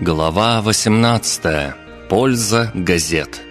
Глава 18. Польза газет.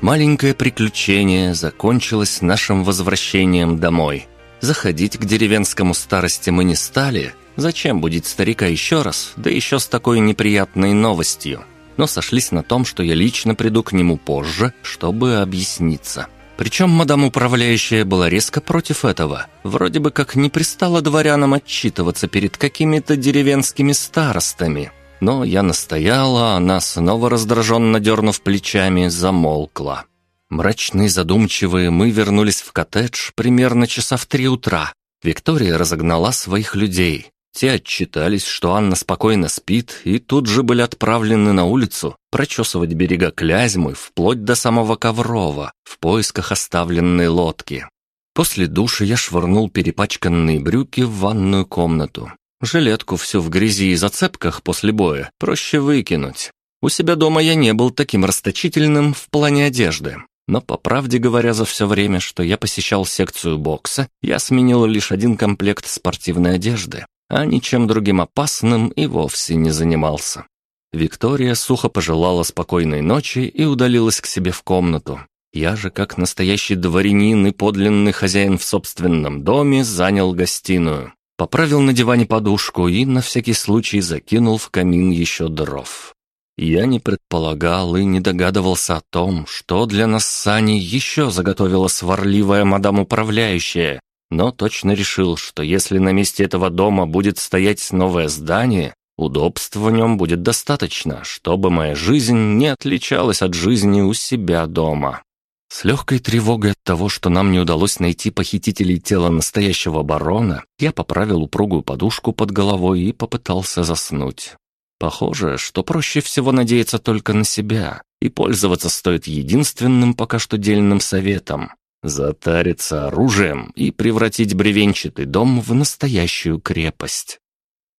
Маленькое приключение закончилось нашим возвращением домой. Заходить к деревенскому старости мы не стали. Зачем будить старика еще раз, да еще с такой неприятной новостью? Но сошлись на том, что я лично приду к нему позже, чтобы объясниться. Причем мадам управляющая была резко против этого. Вроде бы как не пристало дворянам отчитываться перед какими-то деревенскими старостами. Но я настояла, она, снова раздраженно дернув плечами, замолкла. Мрачные задумчивые мы вернулись в коттедж примерно часа в три утра. Виктория разогнала своих людей. Те отчитались, что Анна спокойно спит, и тут же были отправлены на улицу прочесывать берега Клязьмы вплоть до самого Коврова в поисках оставленной лодки. После души я швырнул перепачканные брюки в ванную комнату. Жилетку всю в грязи и зацепках после боя проще выкинуть. У себя дома я не был таким расточительным в плане одежды. Но, по правде говоря, за все время, что я посещал секцию бокса, я сменил лишь один комплект спортивной одежды а ничем другим опасным и вовсе не занимался. Виктория сухо пожелала спокойной ночи и удалилась к себе в комнату. Я же, как настоящий дворянин и подлинный хозяин в собственном доме, занял гостиную. Поправил на диване подушку и на всякий случай закинул в камин еще дров. Я не предполагал и не догадывался о том, что для нас с Аней еще заготовила сварливая мадам-управляющая, но точно решил, что если на месте этого дома будет стоять новое здание, удобств в нем будет достаточно, чтобы моя жизнь не отличалась от жизни у себя дома. С легкой тревогой от того, что нам не удалось найти похитителей тела настоящего барона, я поправил упругую подушку под головой и попытался заснуть. Похоже, что проще всего надеяться только на себя, и пользоваться стоит единственным пока что дельным советом затариться оружием и превратить бревенчатый дом в настоящую крепость.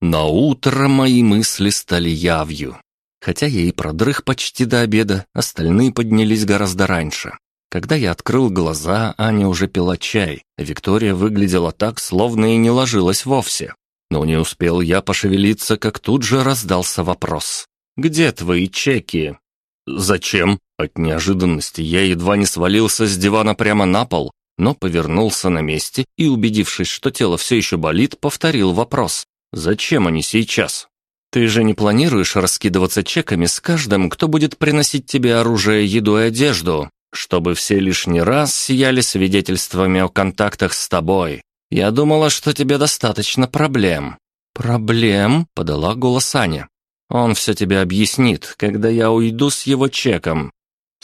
На утро мои мысли стали явью. Хотя я и продрых почти до обеда, остальные поднялись гораздо раньше. Когда я открыл глаза, Аня уже пила чай. Виктория выглядела так, словно и не ложилась вовсе. Но не успел я пошевелиться, как тут же раздался вопрос. «Где твои чеки?» «Зачем?» От неожиданности я едва не свалился с дивана прямо на пол, но повернулся на месте и, убедившись, что тело все еще болит, повторил вопрос. «Зачем они сейчас?» «Ты же не планируешь раскидываться чеками с каждым, кто будет приносить тебе оружие, еду и одежду, чтобы все лишний раз сияли свидетельствами о контактах с тобой? Я думала, что тебе достаточно проблем». «Проблем?» — подала голос Аня. «Он все тебе объяснит, когда я уйду с его чеком.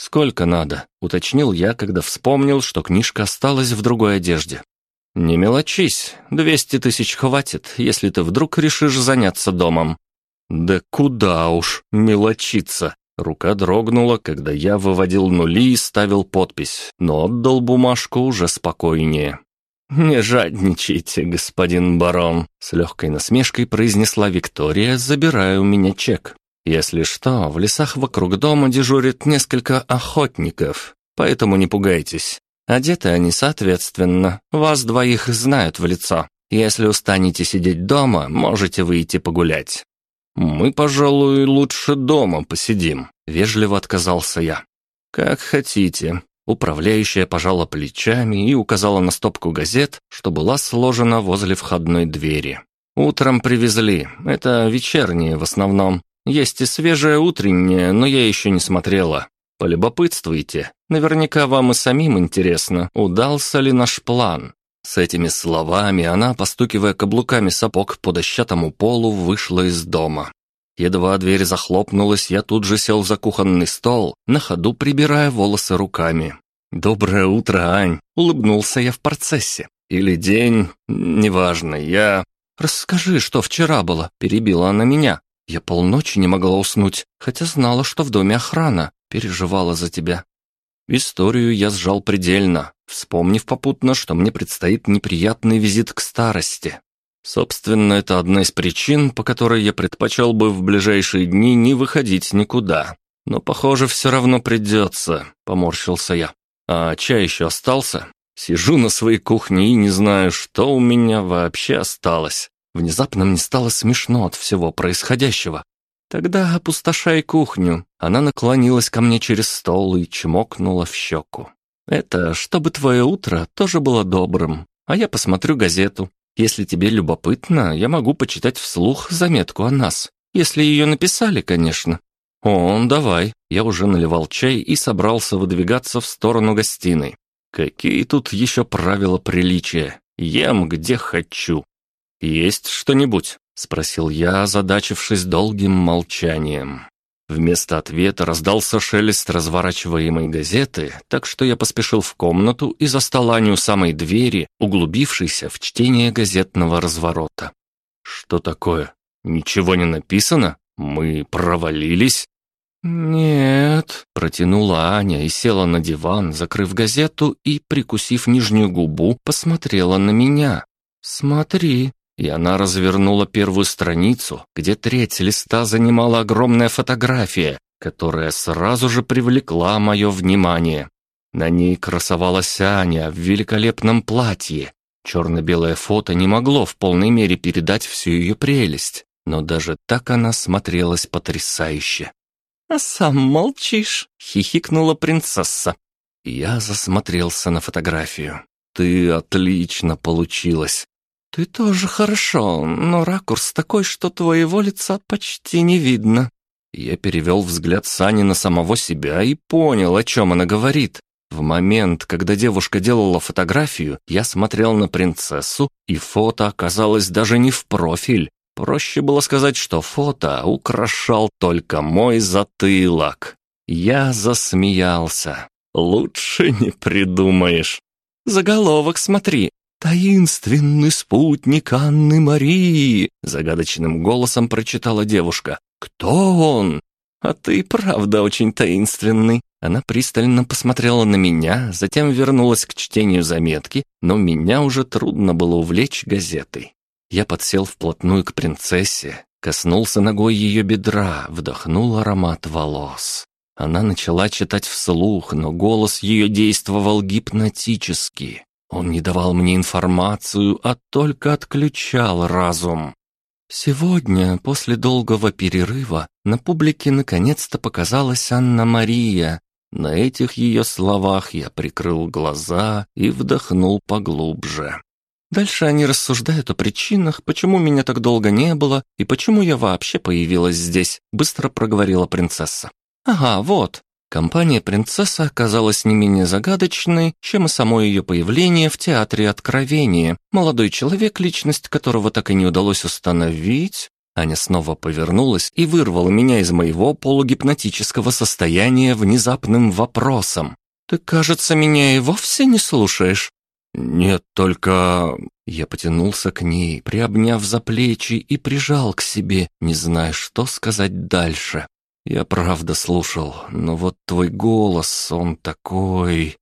«Сколько надо?» — уточнил я, когда вспомнил, что книжка осталась в другой одежде. «Не мелочись, двести тысяч хватит, если ты вдруг решишь заняться домом». «Да куда уж мелочиться!» Рука дрогнула, когда я выводил нули и ставил подпись, но отдал бумажку уже спокойнее. «Не жадничайте, господин барон», — с легкой насмешкой произнесла Виктория, забирая у меня чек. Если что, в лесах вокруг дома дежурит несколько охотников, поэтому не пугайтесь. Одеты они соответственно, вас двоих знают в лицо. Если устанете сидеть дома, можете выйти погулять. Мы, пожалуй, лучше дома посидим, вежливо отказался я. Как хотите. Управляющая пожала плечами и указала на стопку газет, что была сложена возле входной двери. Утром привезли, это вечерние в основном. Есть и свежее утреннее, но я еще не смотрела. Полюбопытствуйте. Наверняка вам и самим интересно, удался ли наш план. С этими словами она, постукивая каблуками сапог по дощатому полу, вышла из дома. Едва дверь захлопнулась, я тут же сел за кухонный стол, на ходу прибирая волосы руками. «Доброе утро, Ань!» — улыбнулся я в процессе. «Или день, неважно, я...» «Расскажи, что вчера было», — перебила она меня. Я полночи не могла уснуть, хотя знала, что в доме охрана, переживала за тебя. Историю я сжал предельно, вспомнив попутно, что мне предстоит неприятный визит к старости. Собственно, это одна из причин, по которой я предпочел бы в ближайшие дни не выходить никуда. Но, похоже, все равно придется, поморщился я. А чай еще остался? Сижу на своей кухне и не знаю, что у меня вообще осталось. Внезапно мне стало смешно от всего происходящего. Тогда опустошай кухню. Она наклонилась ко мне через стол и чмокнула в щеку. Это чтобы твое утро тоже было добрым. А я посмотрю газету. Если тебе любопытно, я могу почитать вслух заметку о нас. Если ее написали, конечно. «О, давай». Я уже наливал чай и собрался выдвигаться в сторону гостиной. Какие тут еще правила приличия? Ем, где хочу. «Есть что-нибудь?» — спросил я, озадачившись долгим молчанием. Вместо ответа раздался шелест разворачиваемой газеты, так что я поспешил в комнату и застал Аню у самой двери, углубившейся в чтение газетного разворота. «Что такое? Ничего не написано? Мы провалились?» «Нет», — протянула Аня и села на диван, закрыв газету и, прикусив нижнюю губу, посмотрела на меня. «Смотри». И она развернула первую страницу, где треть листа занимала огромная фотография, которая сразу же привлекла мое внимание. На ней красовалась Аня в великолепном платье. Черно-белое фото не могло в полной мере передать всю ее прелесть, но даже так она смотрелась потрясающе. «А сам молчишь», — хихикнула принцесса. Я засмотрелся на фотографию. «Ты отлично получилась». «Ты тоже хорошо, но ракурс такой, что твоего лица почти не видно». Я перевел взгляд Сани на самого себя и понял, о чем она говорит. В момент, когда девушка делала фотографию, я смотрел на принцессу, и фото оказалось даже не в профиль, Проще было сказать, что фото украшал только мой затылок. Я засмеялся. Лучше не придумаешь. Заголовок смотри. «Таинственный спутник Анны Марии», — загадочным голосом прочитала девушка. «Кто он?» «А ты правда очень таинственный». Она пристально посмотрела на меня, затем вернулась к чтению заметки, но меня уже трудно было увлечь газетой. Я подсел вплотную к принцессе, коснулся ногой ее бедра, вдохнул аромат волос. Она начала читать вслух, но голос ее действовал гипнотически. Он не давал мне информацию, а только отключал разум. Сегодня, после долгого перерыва, на публике наконец-то показалась Анна-Мария. На этих ее словах я прикрыл глаза и вдохнул поглубже. Дальше они рассуждают о причинах, почему меня так долго не было и почему я вообще появилась здесь, быстро проговорила принцесса. Ага, вот. Компания «Принцесса» оказалась не менее загадочной, чем и само ее появление в Театре Откровения. Молодой человек, личность которого так и не удалось установить. Аня снова повернулась и вырвала меня из моего полугипнотического состояния внезапным вопросом. «Ты, кажется, меня и вовсе не слушаешь?» «Нет, только...» Я потянулся к ней, приобняв за плечи и прижал к себе, не зная, что сказать дальше. Я правда слушал, но вот твой голос, он такой...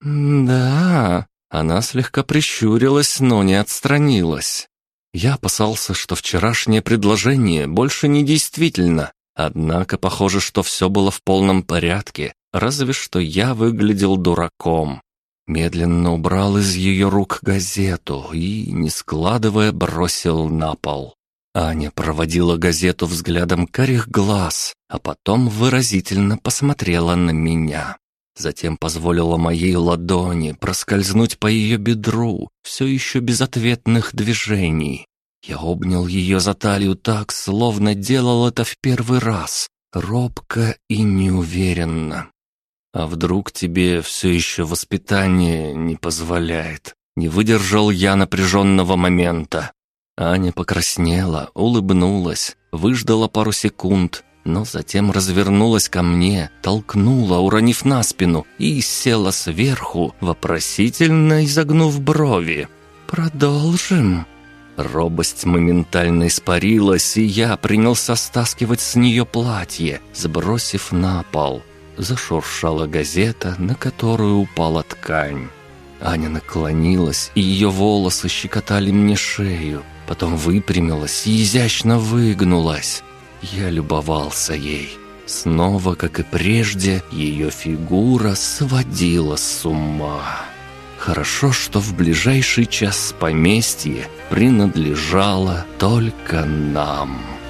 «Да...» Она слегка прищурилась, но не отстранилась. Я опасался, что вчерашнее предложение больше не действительно, однако похоже, что все было в полном порядке, разве что я выглядел дураком. Медленно убрал из ее рук газету и, не складывая, бросил на пол. Аня проводила газету взглядом карих глаз, а потом выразительно посмотрела на меня. Затем позволила моей ладони проскользнуть по ее бедру, все еще без ответных движений. Я обнял ее за талию так, словно делал это в первый раз, робко и неуверенно. А вдруг тебе все еще воспитание не позволяет? Не выдержал я напряженного момента. Аня покраснела, улыбнулась, выждала пару секунд, но затем развернулась ко мне, толкнула, уронив на спину, и села сверху, вопросительно изогнув брови. «Продолжим?» Робость моментально испарилась, и я принялся стаскивать с нее платье, сбросив на пол. Зашуршала газета, на которую упала ткань. Аня наклонилась, и ее волосы щекотали мне шею. Потом выпрямилась и изящно выгнулась. Я любовался ей. Снова, как и прежде, ее фигура сводила с ума. Хорошо, что в ближайший час поместье принадлежало только нам».